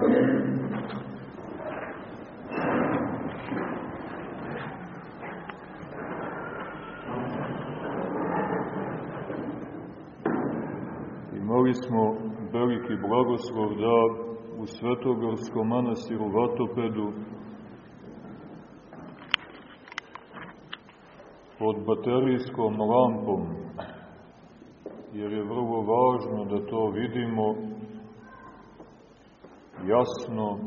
Imali smo veliki blagoslov da u Svetogorskom manastiru Vatopedu pod baterijskom lampom, jer je vrlo važno da to vidimo jasno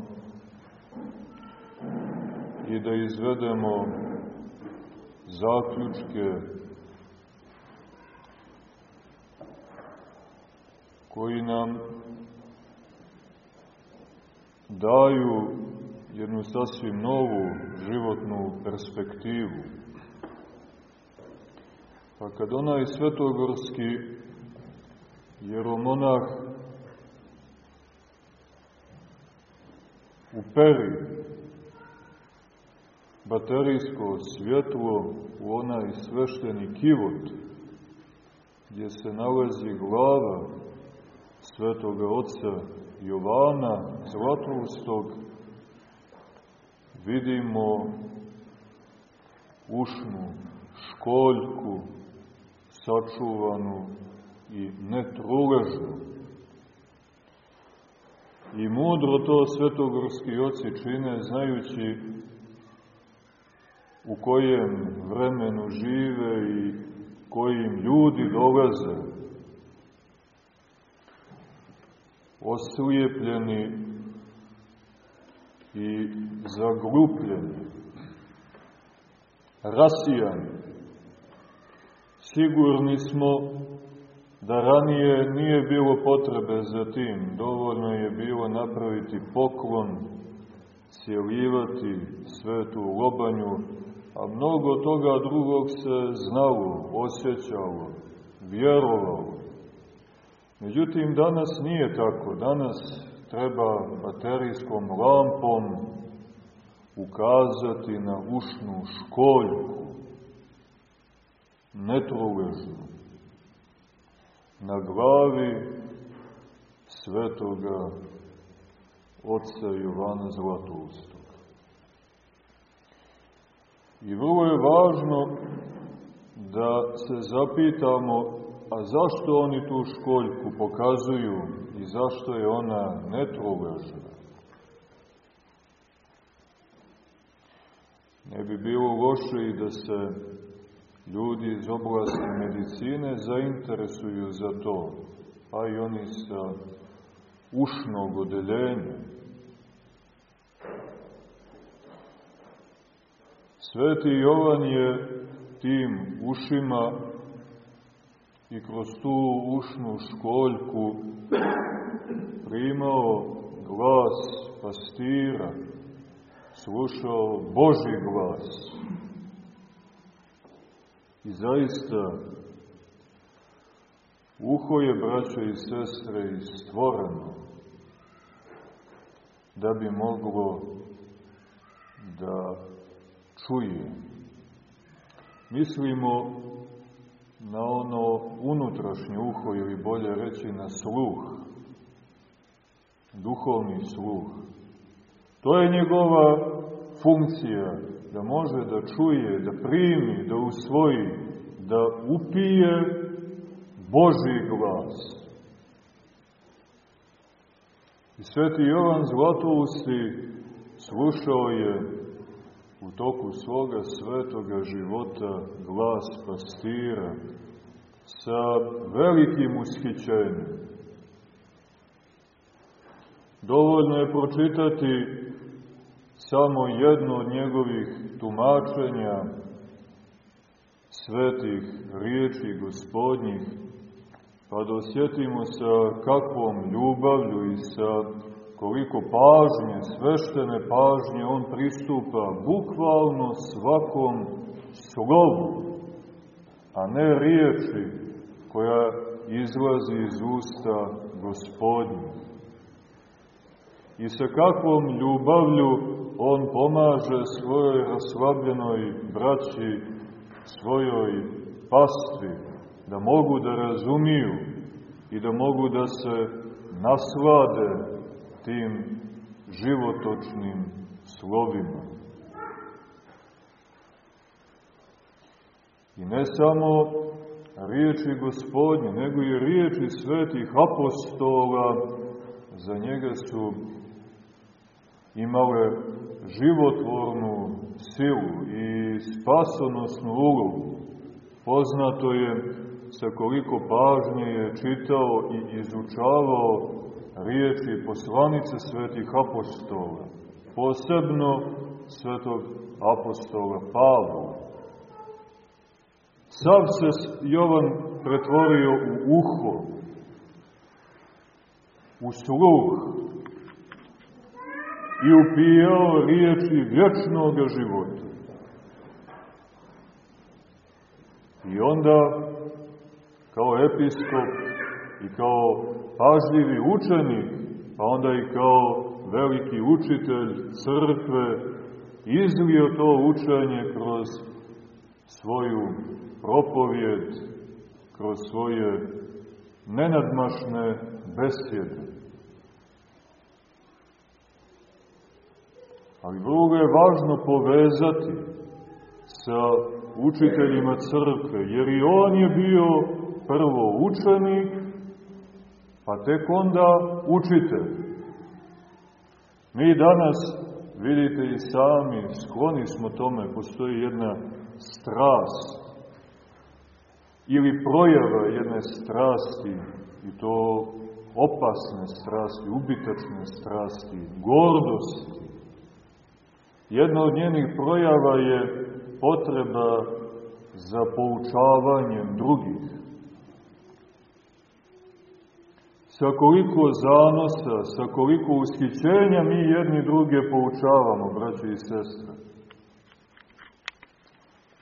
i da izvedemo zaključke koji nam daju jednu sasvim novu životnu perspektivu. Pa kad onaj svetogorski jeromonah uperi baterijsko svjetlo u onaj svešteni kivot gdje se nalazi glava svetoga oca Jovana Zlatoustog vidimo ušnu školjku sačuvanu i netruležnu. I mudro to svetogorski oci čine znajući u kojem vremenu žive i kojim ljudi dolaze oslijepljeni i zaglupljeni, rasijani. Sigurni smo da ranije nije bilo potrebe za tim, dovoljno je bilo napraviti poklon, cijelivati svetu lobanju, a mnogo toga drugog se znalo, osjećalo, vjerovalo. Međutim, danas nije tako. Danas treba baterijskom lampom ukazati na ušnu školjku, netruležnu, na glavi svetoga oca Jovana Zlatoustog. I vrlo je važno da se zapitamo A zašto oni tu školjku pokazuju i zašto je ona netruležna? Ne bi bilo loše i da se ljudi iz oblasti medicine zainteresuju za to, pa i oni sa ušnog odeljenja. Sveti Jovan je tim ušima i kroz tu ušnu školjku primao glas pastira, slušao Boži glas. I zaista, uho je, braćo i sestre, stvoreno da bi moglo da čuje. Mislimo na ono unutrašnje uho ili bolje reći na sluh, duhovni sluh. To je njegova funkcija, da može da čuje, da primi, da usvoji, da upije Boži glas. I sveti Jovan Zlatousti slušao je u toku svoga svetoga života glas pastira sa velikim ushićenjem. Dovoljno je pročitati samo jedno od njegovih tumačenja svetih riječi gospodnjih, pa da osjetimo sa kakvom ljubavlju i sa koliko pažnje, sveštene pažnje on pristupa bukvalno svakom slovu, a ne riječi koja izlazi iz usta gospodnje. I sa kakvom ljubavlju on pomaže svojoj raslabljenoj braći, svojoj pastvi, da mogu da razumiju i da mogu da se naslade tim životočnim slovima. I ne samo riječi gospodnje, nego i riječi svetih apostola, za njega su imale životvornu silu i spasonosnu ulogu. Poznato je sa koliko pažnje je čitao i izučavao riječi poslanice svetih apostola, posebno svetog apostola Pavla. Sav se Jovan pretvorio u uho, u sluh i upijao riječi vječnog života. I onda, kao episkop i kao pažljivi učenik, pa onda i kao veliki učitelj crkve, izlio to učenje kroz svoju propovjed, kroz svoje nenadmašne besjede. Ali drugo je važno povezati sa učiteljima crkve, jer i on je bio prvo učenik, pa tek onda učitelj. Mi danas, vidite i sami, skloni smo tome, postoji jedna strast ili projava jedne strasti, i to opasne strasti, ubitačne strasti, gordosti. Jedna od njenih projava je potreba za poučavanjem drugih. Sa koliko zanosa, sa koliko ushićenja mi jedni druge poučavamo, braće i sestre.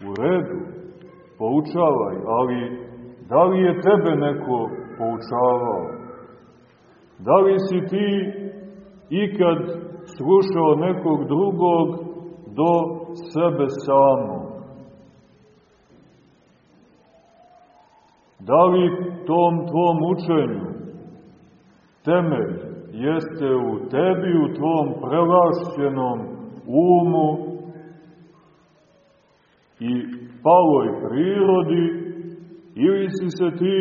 U redu, poučavaj, ali da li je tebe neko poučavao? Da li si ti ikad slušao nekog drugog do sebe samog? Da li tom tvom učenju temelj jeste u tebi, u tvom prelašćenom umu i paloj prirodi, ili si se ti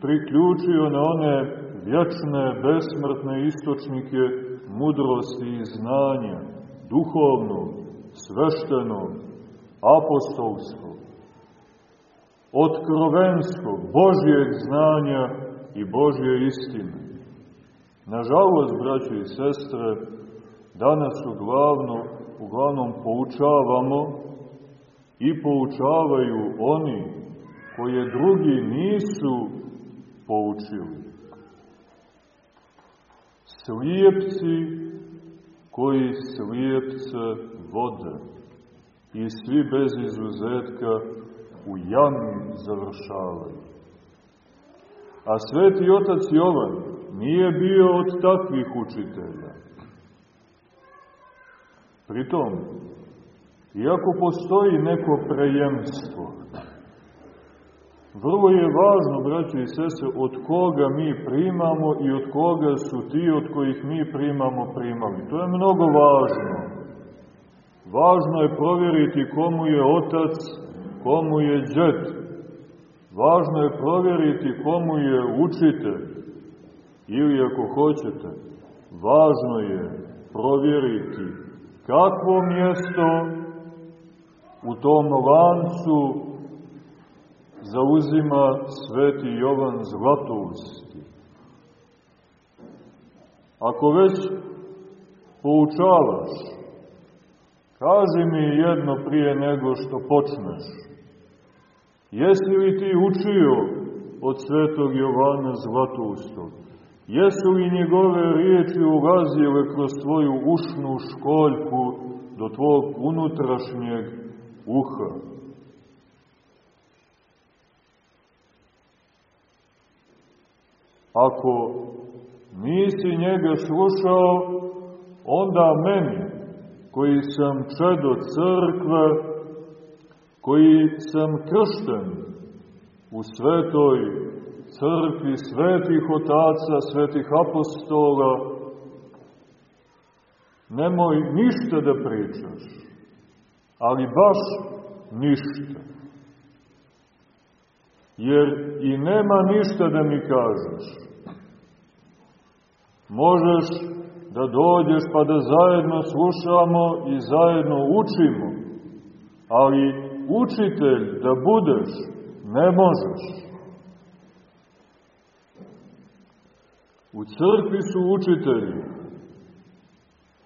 priključio na one vječne, besmrtne istočnike mudrosti i znanja, duhovnog, sveštenog, apostolskog, otkrovenskog, Božijeg znanja i Božje istine. Nažalost, braće i sestre, danas uglavno, uglavnom poučavamo i poučavaju oni koje drugi nisu poučili. Slijepci koji slijepce vode i svi bez izuzetka u jami završavaju. A sveti otac Jovan nije bio od takvih učitelja. Pritom, iako postoji neko prejemstvo, vrlo je važno, braće i sese, od koga mi primamo i od koga su ti od kojih mi primamo primali. To je mnogo važno. Važno je provjeriti komu je otac, komu je džet. Važno je provjeriti komu je učitelj. Ili ako hoćete, važno je provjeriti kakvo mjesto u tom lancu zauzima sveti Jovan Zlatousti. Ako već poučavaš, kaži mi jedno prije nego što počneš. Jesi li ti učio od svetog Jovana Zlatoustog? Jesu li njegove riječi ulazile kroz tvoju ušnu školjku do tvog unutrašnjeg uha? Ako nisi njega slušao, onda meni, koji sam čedo crkve, koji sam kršten u svetoj crkvi svetih otaca, svetih apostola, Nemoj ništa da pričaš, ali baš ništa. Jer i nema ništa da mi kažeš. Možeš da dođeš pa da zajedno slušamo i zajedno učimo, ali učitelj da budeš ne možeš. U crkvi su učitelji,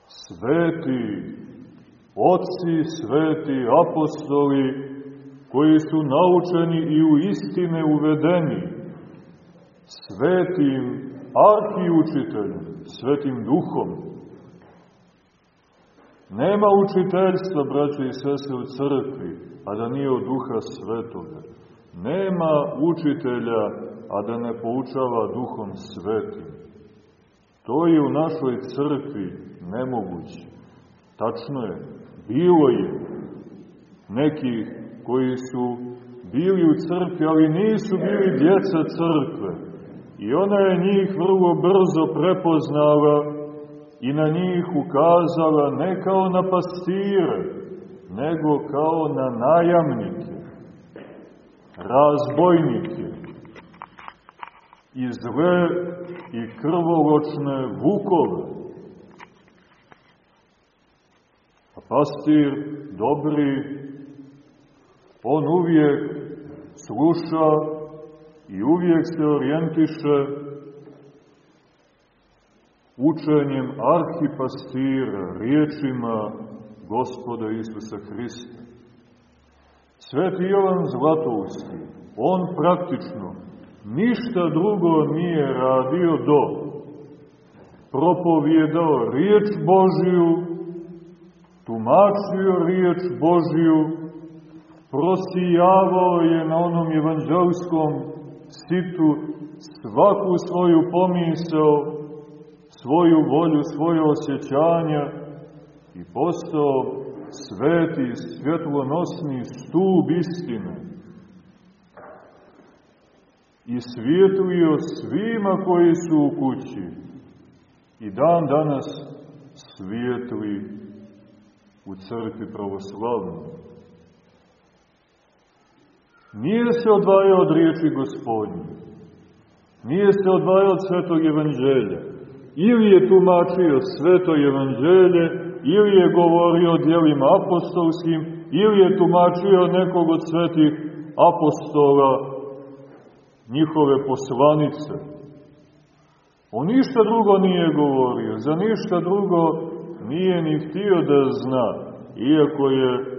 sveti, otci, sveti, apostoli, koji su naučeni i u istine uvedeni, svetim arhiučiteljem, svetim duhom. Nema učiteljstva, braće i sese, u crkvi, a da nije od duha svetoga. Nema učitelja, a da ne poučava duhom svetim. To je u našoj crkvi nemoguće. Tačno je, bilo je nekih koji su bili u crkvi, ali nisu bili djeca crkve. I ona je njih vrlo brzo prepoznala i na njih ukazala ne kao na pastire, nego kao na najamnike, razbojnike, i zle i krvoločne vukove. A pastir dobri, on uvijek sluša i uvijek se orijentiše učenjem arhipastira, riječima gospoda Isusa Hrista. Sveti Jovan Zlatousti, on praktično ništa drugo nije radio do propovjedao riječ Božiju, tumačio riječ Božiju, prosijavao je na onom evanđelskom situ svaku svoju pomisao, svoju volju, svoje osjećanja i postao sveti, svjetlonosni stup istine i svijetlio svima koji su u kući i dan danas svijetli u crkvi pravoslavnoj. Nije se odvajao od riječi gospodnje, nije se odvajao od svetog evanđelja, ili je tumačio sveto evanđelje, ili je govorio o dijelima apostolskim, ili je tumačio nekog od svetih apostola njihove poslanice. On ništa drugo nije govorio, za ništa drugo nije ni htio da zna, iako je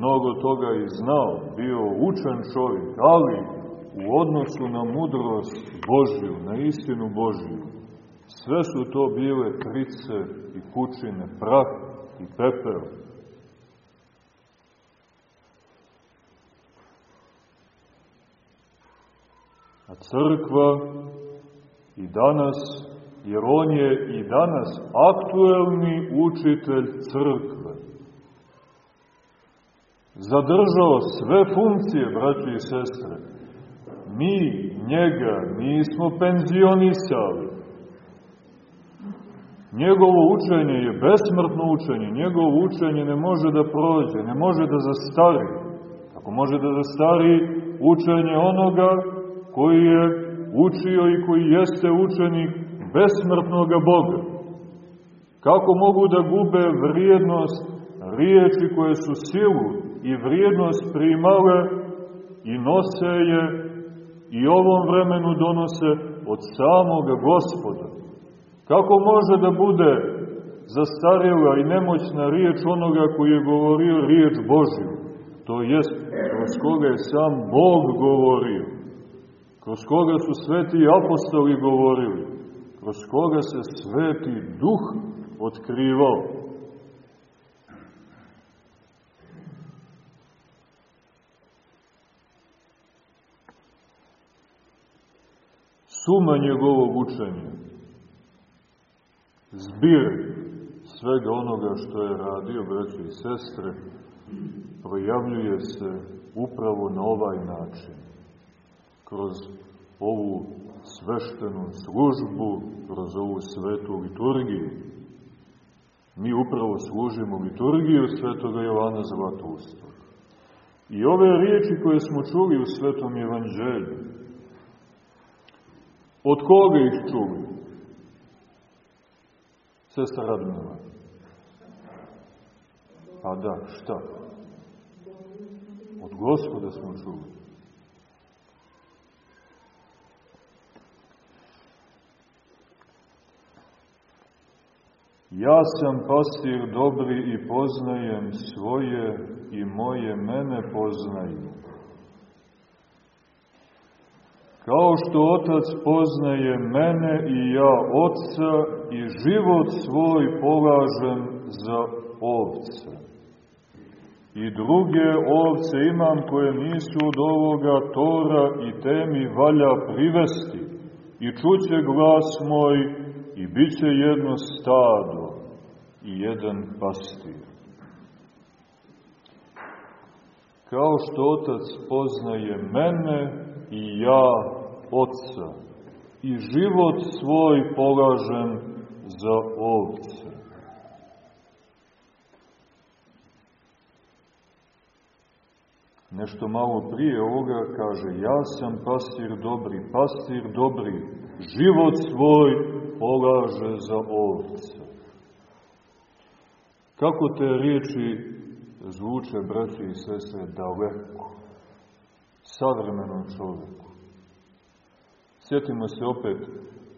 mnogo toga i znao, bio učen čovjek, ali u odnosu na mudrost Božju, na istinu Božju, sve su to bile trice i kućine, prah i pepel. A crkva i danas, jer on je i danas aktuelni učitelj crkve. Zadržao sve funkcije, braći i sestre. Mi njega nismo penzionisali. Njegovo učenje je besmrtno učenje, njegovo učenje ne može da prođe, ne može da zastari. Ako može da zastari učenje onoga koji je učio i koji jeste učenik besmrtnoga Boga. Kako mogu da gube vrijednost riječi koje su silu i vrijednost primale i nose je i ovom vremenu donose od samoga gospoda. Kako može da bude zastarjela i nemoćna riječ onoga koji je govorio riječ Božju, to jest kroz koga je sam Bog govorio kroz koga su sveti apostoli govorili, kroz koga se sveti duh otkrivao. Suma njegovog učenja, zbir svega onoga što je radio, braći i sestre, projavljuje se upravo na ovaj način kroz ovu sveštenu službu, kroz ovu svetu liturgiju. Mi upravo služimo liturgiju svetoga Jovana Zlatustog. I ove riječi koje smo čuli u Svetom Evanđelju, od koga ih čuli? Sestra Radmila. Pa da, šta? Od gospoda smo čuli. Ja sam pastir dobri i poznajem svoje i moje mene poznaju. Kao što Otac poznaje mene i ja Otca i život svoj polažem za ovce. I druge ovce imam koje nisu od ovoga tora i te mi valja privesti. I čuće glas moj i bit će jedno stado i jedan pastir. Kao što Otac poznaje mene i ja Otca i život svoj polažem za ovce. Nešto malo prije ovoga kaže, ja sam pastir dobri, pastir dobri, život svoj polaže za ovce. Kako te riječi zvuče, braći i sestre, daleko, savremenom čovjeku. Sjetimo se opet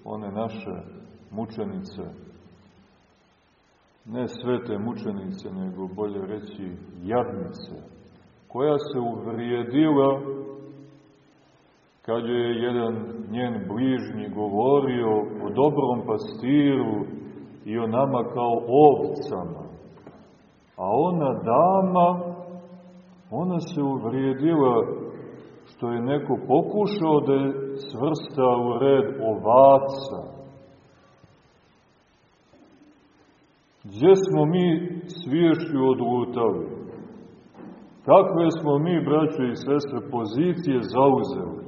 one naše mučenice, ne svete mučenice, nego bolje reći jadnice, koja se uvrijedila kad je jedan njen bližnji govorio o dobrom pastiru i o nama kao ovcama. A ona dama, ona se uvrijedila što je neko pokušao da je svrsta u red ovaca. Gdje smo mi sviješću odlutali? Kakve smo mi, braće i sestre, pozicije zauzeli?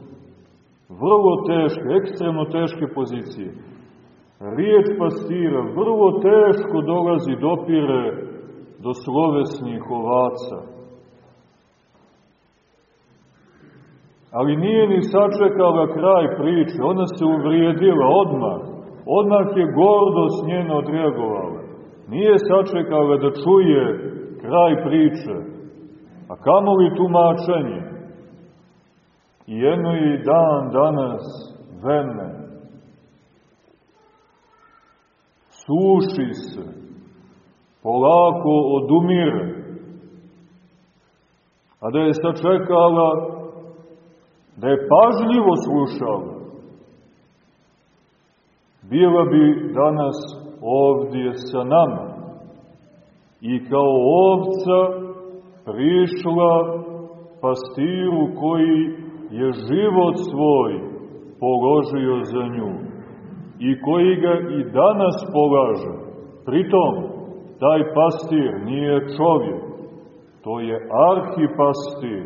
Vrlo teške, ekstremno teške pozicije. Riječ pastira vrlo teško dolazi, dopire do slovesnih ovaca. Ali nije ni sačekala kraj priče, ona se uvrijedila odmah. Odmah je gordost njena odreagovala. Nije sačekala da čuje kraj priče. A kamo li tumačenje? I jedno i dan danas vene. Suši se. Polako odumire. A da je sačekala da je pažljivo slušala, bila bi danas ovdje sa nama i kao ovca prišla pastiru koji je život svoj položio za nju i koji ga i danas polaže. Pritom, taj pastir nije čovjek, to je arhipastir,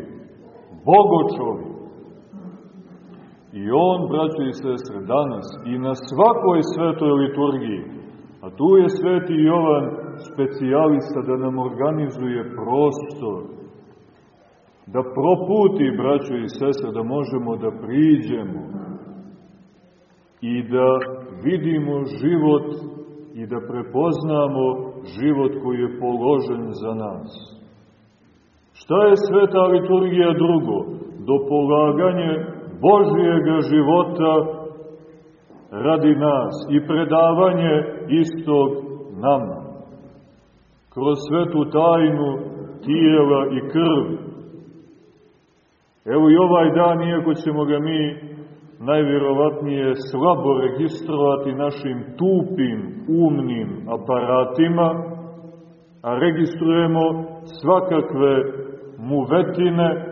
bogočovjek. I on, braćo i sestre, danas i na svakoj svetoj liturgiji, a tu je sveti Jovan specijalista da nam organizuje prostor, da proputi, braćo i sestre, da možemo da priđemo i da vidimo život i da prepoznamo život koji je položen za nas. Šta je sveta liturgija drugo? Do polaganje Božijega života radi nas i predavanje istog nama. Kroz svetu tajnu tijela i krvi. Evo i ovaj dan, iako ćemo ga mi najvjerovatnije slabo registrovati našim tupim, umnim aparatima, a registrujemo svakakve muvetine,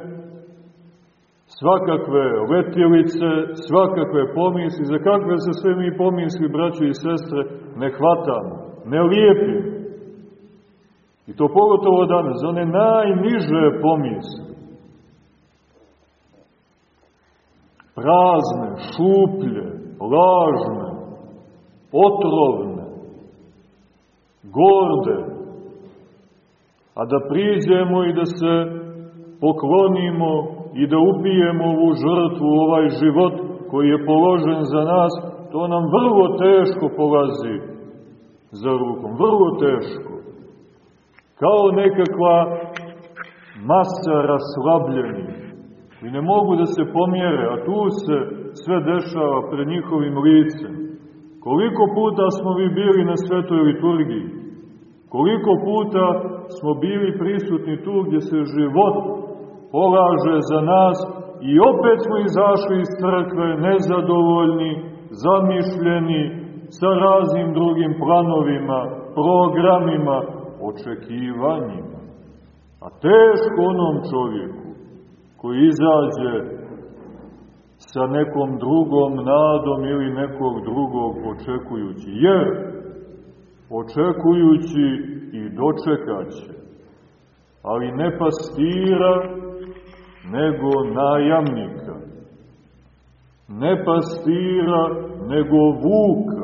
svakakve letjelice, svakakve pomisli, za kakve se sve mi pomisli, braćo i sestre, ne hvatamo, ne lijepimo. I to pogotovo danas, za one najniže pomisli. Prazne, šuplje, lažne, otrovne, gorde, a da priđemo i da se poklonimo i da upijemo ovu žrtvu, ovaj život koji je položen za nas, to nam vrlo teško polazi za rukom, vrlo teško. Kao nekakva masa raslabljenih i ne mogu da se pomjere, a tu se sve dešava pred njihovim licem. Koliko puta smo vi bili na svetoj liturgiji? Koliko puta smo bili prisutni tu gdje se život polaže za nas i opet smo izašli iz crkve nezadovoljni, zamišljeni, sa raznim drugim planovima, programima, očekivanjima. A teško onom čovjeku koji izađe sa nekom drugom nadom ili nekog drugog očekujući. Jer, očekujući i dočekaće, ali ne pastira, nego najamnika. Ne pastira, nego vuka,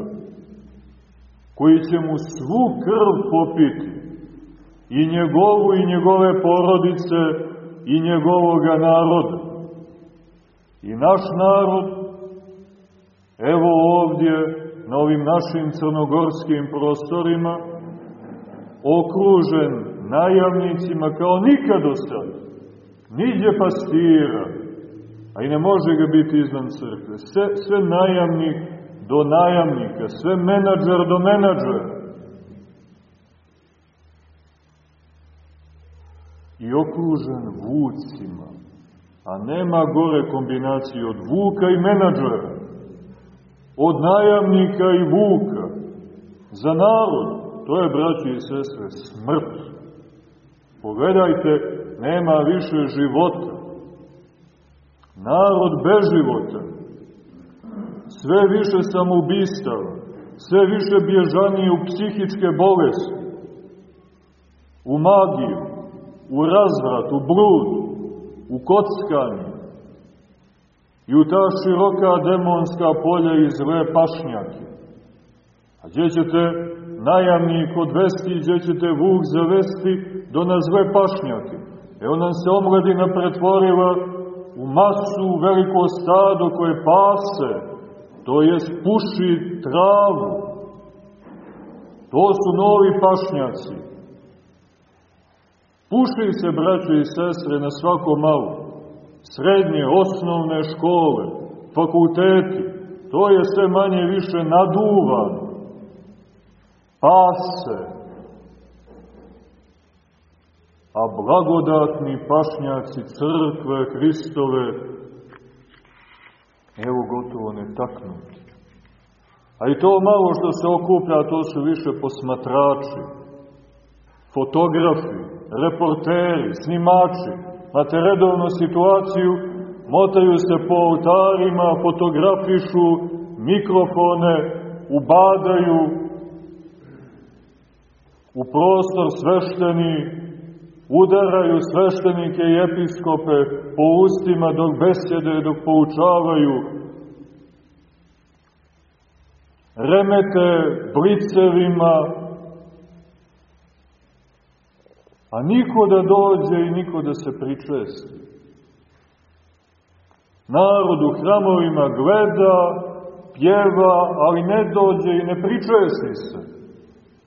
koji će mu svu krv popiti, i njegovu i njegove porodice i njegovoga naroda. I naš narod, evo ovdje, na ovim našim crnogorskim prostorima, okružen najavnicima kao nikad sada. Niđe pastira, a i ne može ga biti izvan crkve. Sve, sve najamnik do najamnika, sve menadžer do menadžera. I okružen vucima, a nema gore kombinacije od vuka i menadžera, od najamnika i vuka. Za narod, to je, braći i sestre, smrt. Pogledajte, nema više života. Narod bez života. Sve više samoubistava, sve više bježanije u psihičke bolesti, u magiju, u razvrat, u blud, u kockanje i u ta široka demonska polja i zle pašnjake. A gdje ćete najamnik odvesti, gdje ćete vuk zavesti do na zle pašnjake? Evo nam se omladina pretvorila u masu, veliko stado koje pase, to je puši travu. To su novi pašnjaci. Puši se, braće i sestre, na svako malo. Srednje, osnovne škole, fakulteti, to je sve manje više naduvano. Pase. A blagodatni pašnjaci crkve Hristove, evo gotovo netaknuti. A i to malo što se okuplja, to su više posmatrači, fotografi, reporteri, snimači, Imate redovnu situaciju, motaju se po oltarima, fotografišu, mikrofone, ubadaju. U prostor svešteni, udaraju sveštenike i episkope po ustima dok besede, dok poučavaju, remete blicevima, a niko da dođe i niko da se pričesti. Narod u hramovima gleda, pjeva, ali ne dođe i ne pričesti se.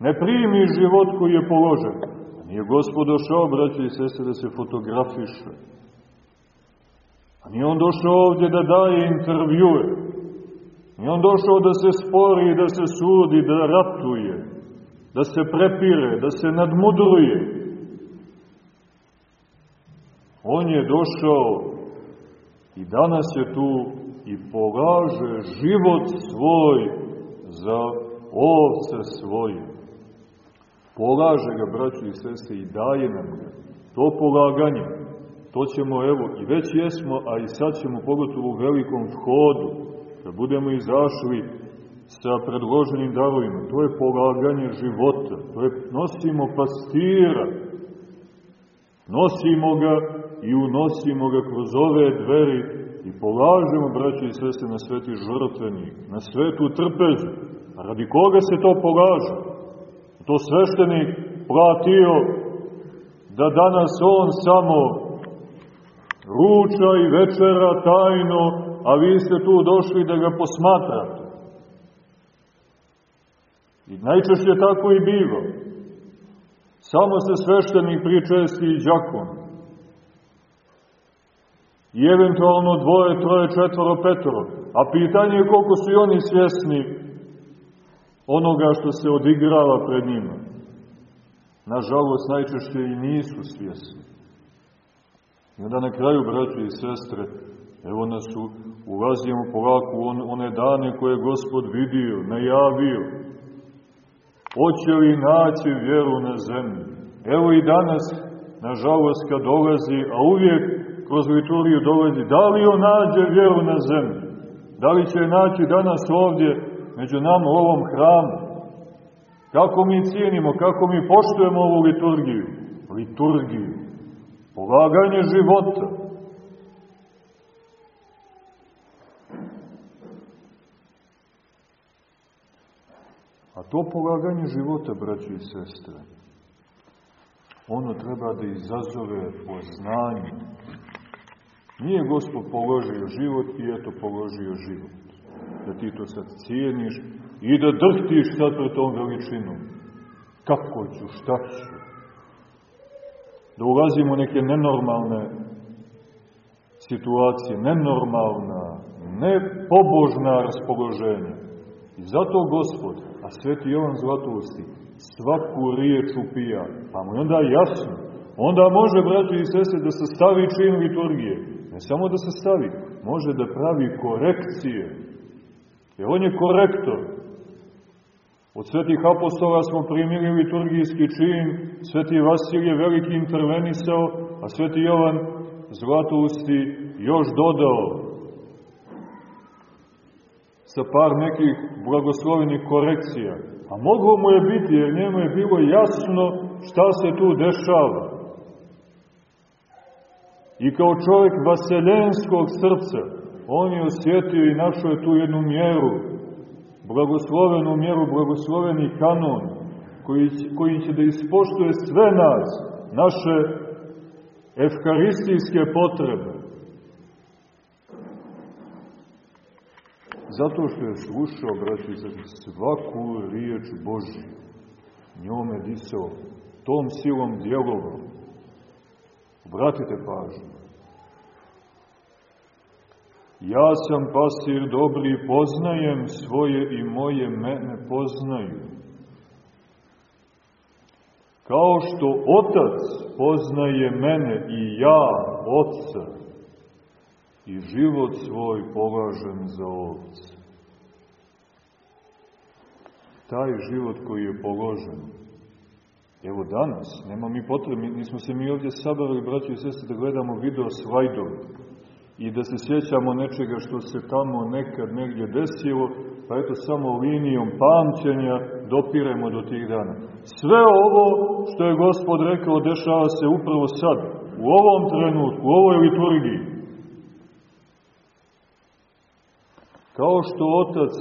Ne primi život koji je položen. Nije gospod došao, braće i sese, da se fotografiše. A nije on došao ovdje da daje intervjue. Nije on došao da se spori, da se sudi, da ratuje, da se prepire, da se nadmudruje. On je došao i danas je tu i polaže život svoj za ovce svoje. Polaže ga, braći i sese, i daje nam ga. To polaganje, to ćemo, evo, i već jesmo, a i sad ćemo, pogotovo u velikom vhodu, da budemo izašli sa predloženim darovima. To je polaganje života, to je, nosimo pastira, nosimo ga i unosimo ga kroz ove dveri i polažemo, braće i sese, na sveti žrtvenik, na svetu trpezu. A radi koga se to polaže? To sveštenik platio da danas on samo ruča i večera tajno, a vi ste tu došli da ga posmatrate. I najčešće tako i biva. Samo se sveštenik pričesti i džakon. I eventualno dvoje, troje, četvoro, petoro. A pitanje je koliko su oni svjesni onoga što se odigrava pred njima. Nažalost, najčešće i nisu svjesni. I onda na kraju, braći i sestre, evo nas u, ulazimo polako u on, one dane koje je Gospod vidio, najavio, Hoće li naći vjeru na zemlji? Evo i danas, nažalost, kad dolazi, a uvijek kroz liturgiju dolazi, da li on nađe vjeru na zemlji? Da li će naći danas ovdje, među nama, u ovom hramu? Kako mi cijenimo, kako mi poštujemo ovu liturgiju? Liturgiju. Polaganje života. A to polaganje života, braći i sestre, ono treba da izazove poznanje. Nije Gospod položio život i eto položio život. Da ti to sad cijeniš i da drhtiš sad pred tom veličinom. Kako ću, šta ću? Da ulazimo neke nenormalne situacije, nenormalna, nepobožna raspoloženja. I zato Gospod A sveti Jovan Zlatousti svaku riječ upija, pa mu je onda jasno. Onda može, braći i sese, da se stavi čin liturgije. Ne samo da se stavi, može da pravi korekcije. Jer on je korektor. Od svetih apostola smo primili liturgijski čin, sveti Vasilije veliki intervenisao, a sveti Jovan Zlatousti još dodao sa par nekih blagoslovenih korekcija. A moglo mu je biti, jer njemu je bilo jasno šta se tu dešava. I kao čovjek vaseljenskog srca, on je osjetio i našao je tu jednu mjeru, blagoslovenu mjeru, blagosloveni kanon, koji, koji će da ispoštuje sve nas, naše efkaristijske potrebe. Zato što je slušao, braći svaku riječ Božju. Njome disao, tom silom djelovao. Obratite pažnju. Ja sam pasir dobri, poznajem svoje i moje mene poznaju. Kao što Otac poznaje mene i ja, Otca, i život svoj polažem za ovce. Taj život koji je položen, evo danas, nema mi potrebe, nismo se mi ovdje sabrali, braći i sestri, da gledamo video slajdove i da se sjećamo nečega što se tamo nekad negdje desilo, pa eto samo linijom pamćenja dopiremo do tih dana. Sve ovo što je Gospod rekao dešava se upravo sad, u ovom trenutku, u ovoj liturgiji. Kao što Otac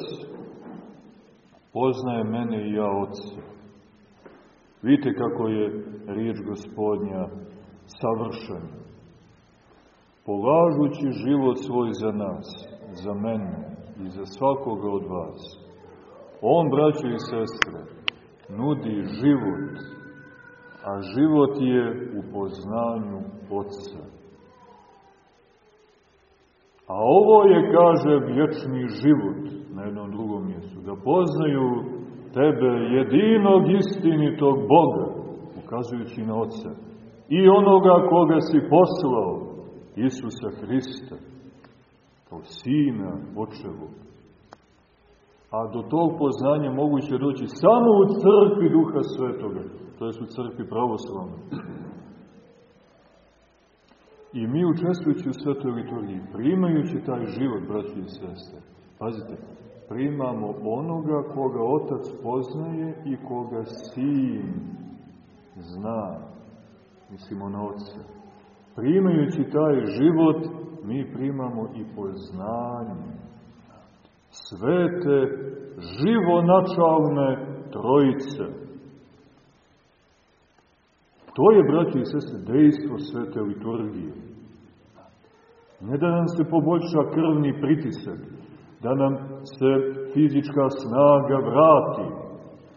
poznaje mene i ja Otca. Vidite kako je riječ gospodnja savršena. Polažući život svoj za nas, za mene i za svakoga od vas, On, braćo i sestre, nudi život, a život je u poznanju Otca. A ovo je, kaže, vječni život na jednom drugom mjestu. Da poznaju tebe jedinog istinitog Boga, ukazujući na Otca, i onoga koga si poslao, Isusa Hrista, kao Sina Očevog. A do tog poznanja moguće doći samo u crkvi Duha Svetoga, to je u crkvi pravoslavne. I mi učestvujući u svetoj liturgiji, primajući taj život, braći i sestre, pazite, primamo onoga koga Otac poznaje i koga Sin zna. Mislimo na Otca. Primajući taj život, mi primamo i poznanje. Svete, živonačalne trojice. To je, braći i sestre, dejstvo svete liturgije. Ne da nam se poboljša krvni pritisak, da nam se fizička snaga vrati,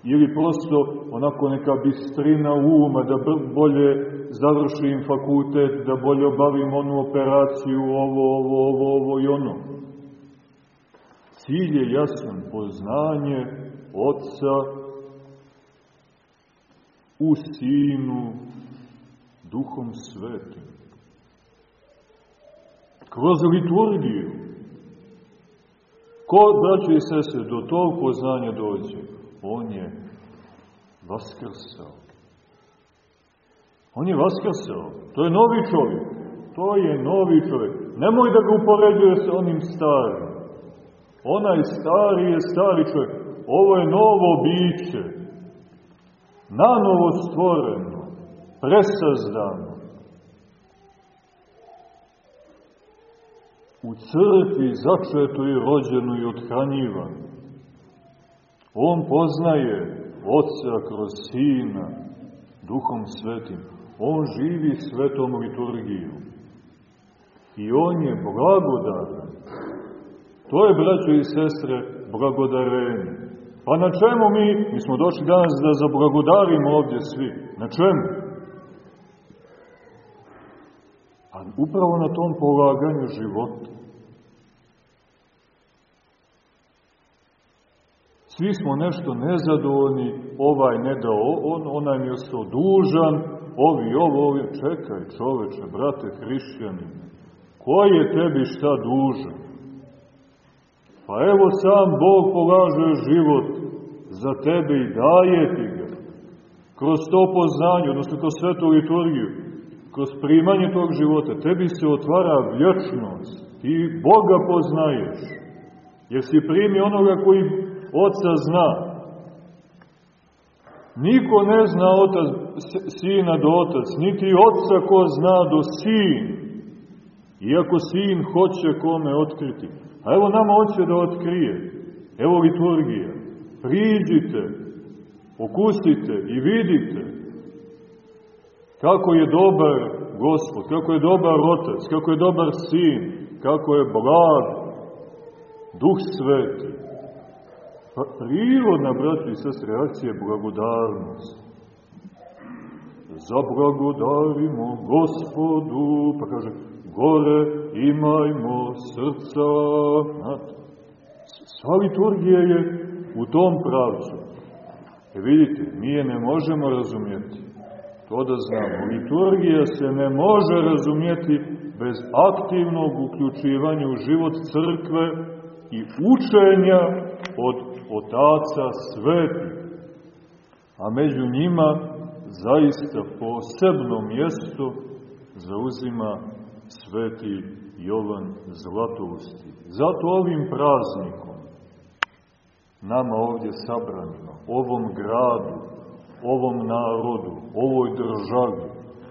ili prosto onako neka bistrina uma, da bolje završim fakultet, da bolje obavim onu operaciju, ovo, ovo, ovo, ovo i ono. Cilj je jasan, poznanje Otca u Sinu, Duhom Svetim. Kroz liturgiju. Ko, braći i sese, do tog poznanja dođe? On je vaskrsao. On je vaskrsao. To je novi čovjek. To je novi čovjek. Nemoj da ga upoređuje sa onim starim. Onaj stari je stari čovjek. Ovo je novo biće. Nanovo stvoreno. Presazdano. U crkvi začeto i rođeno i othranjivano. On poznaje Otca kroz Sina, Duhom Svetim. On živi svetom liturgiju. I on je blagodaran. To je, braćo i sestre, blagodarenje. Pa na čemu mi, mi smo došli danas da zablagodarimo ovdje svi, na čemu? A upravo na tom polaganju života. Svi smo nešto nezadovoljni, ovaj ne dao, on, onaj mi ostao dužan, ovi, ovo, ovi, čekaj čoveče, brate hrišćani, ko je tebi šta dužan? Pa evo sam Bog polaže život za tebe i daje ti ga. Kroz to poznanje, odnosno kroz svetu liturgiju, kroz primanje tog života, tebi se otvara vječnost. Ti Boga poznaješ. Jer si primi onoga koji Oca zna. Niko ne zna otac, sina do otac, niti oca ko zna do sin. Iako sin hoće kome otkriti. A evo nama hoće da otkrije. Evo liturgija. Priđite, okusite i vidite kako je dobar Gospod, kako je dobar Otac, kako je dobar Sin, kako je blag Duh Sveti. Prirodna, braći i sestre, reakcija je blagodarnost. Zablagodarimo Gospodu, pa kaže, gore imajmo srca. Sva liturgija je u tom pravcu. E vidite, mi je ne možemo razumjeti. To da znamo. Liturgija se ne može razumjeti bez aktivnog uključivanja u život crkve i učenja od otaca sveti. A među njima zaista posebno mjesto zauzima sveti Jovan Zlatousti. Zato ovim praznikom nama ovdje sabranimo, ovom gradu, ovom narodu, ovoj državi,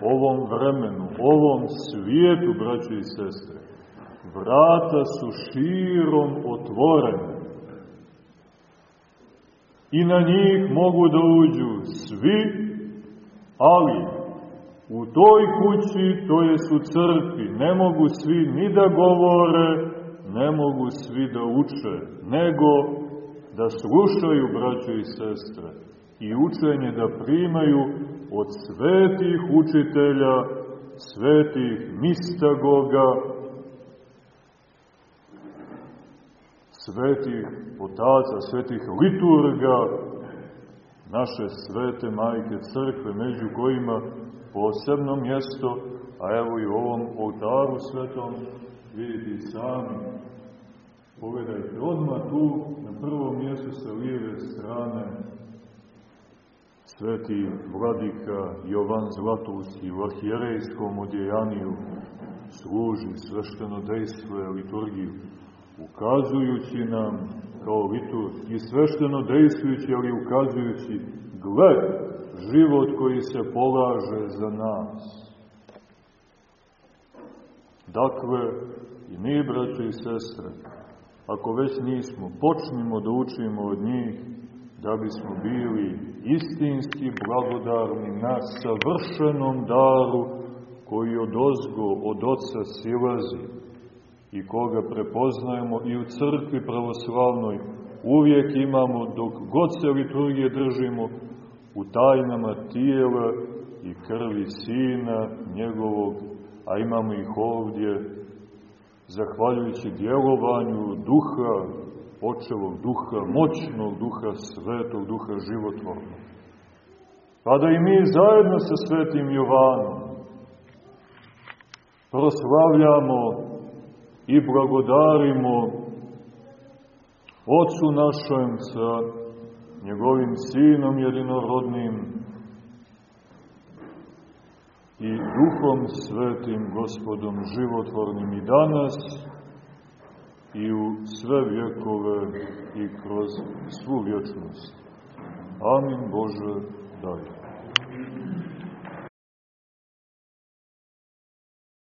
ovom vremenu, ovom svijetu, braći i sestre, vrata su širom otvorene. I na njih mogu da uđu svi, ali u toj kući, to jest u crkvi, ne mogu svi ni da govore, ne mogu svi da uče, nego da slušaju, braće i sestre, i učenje da primaju od svetih učitelja, svetih mistagoga, svetih otaca, svetih liturga, naše svete majke crkve, među kojima posebno mjesto, a evo i u ovom oltaru svetom, vidite sami, pogledajte, odmah tu, na prvom mjestu sa lijeve strane, sveti vladika Jovan Zlatusti u arhijerejskom odjejaniju služi svešteno dejstvuje liturgiju, ukazujući nam kao litur i svešteno dejstvujući, ali ukazujući, gled, život koji se polaže za nas. Dakle, i mi, braće i sestre, ako već nismo, počnimo da učimo od njih da bismo bili istinski blagodarni na savršenom daru koji od ozgo, od oca silazi i koga prepoznajemo i u crkvi pravoslavnoj uvijek imamo dok god se liturgije držimo u tajnama tijela i krvi Sina njegovog, a imamo ih ovdje zahvaljujući djelovanju duha, očevog duha, moćnog duha, svetog duha životvornog. Pa da i mi zajedno sa svetim Jovanom proslavljamo i blagodarimo Otcu našem sa njegovim Sinom jedinorodnim i Duhom Svetim Gospodom životvornim i danas i u sve vjekove i kroz svu vječnost. Amin Bože, daj.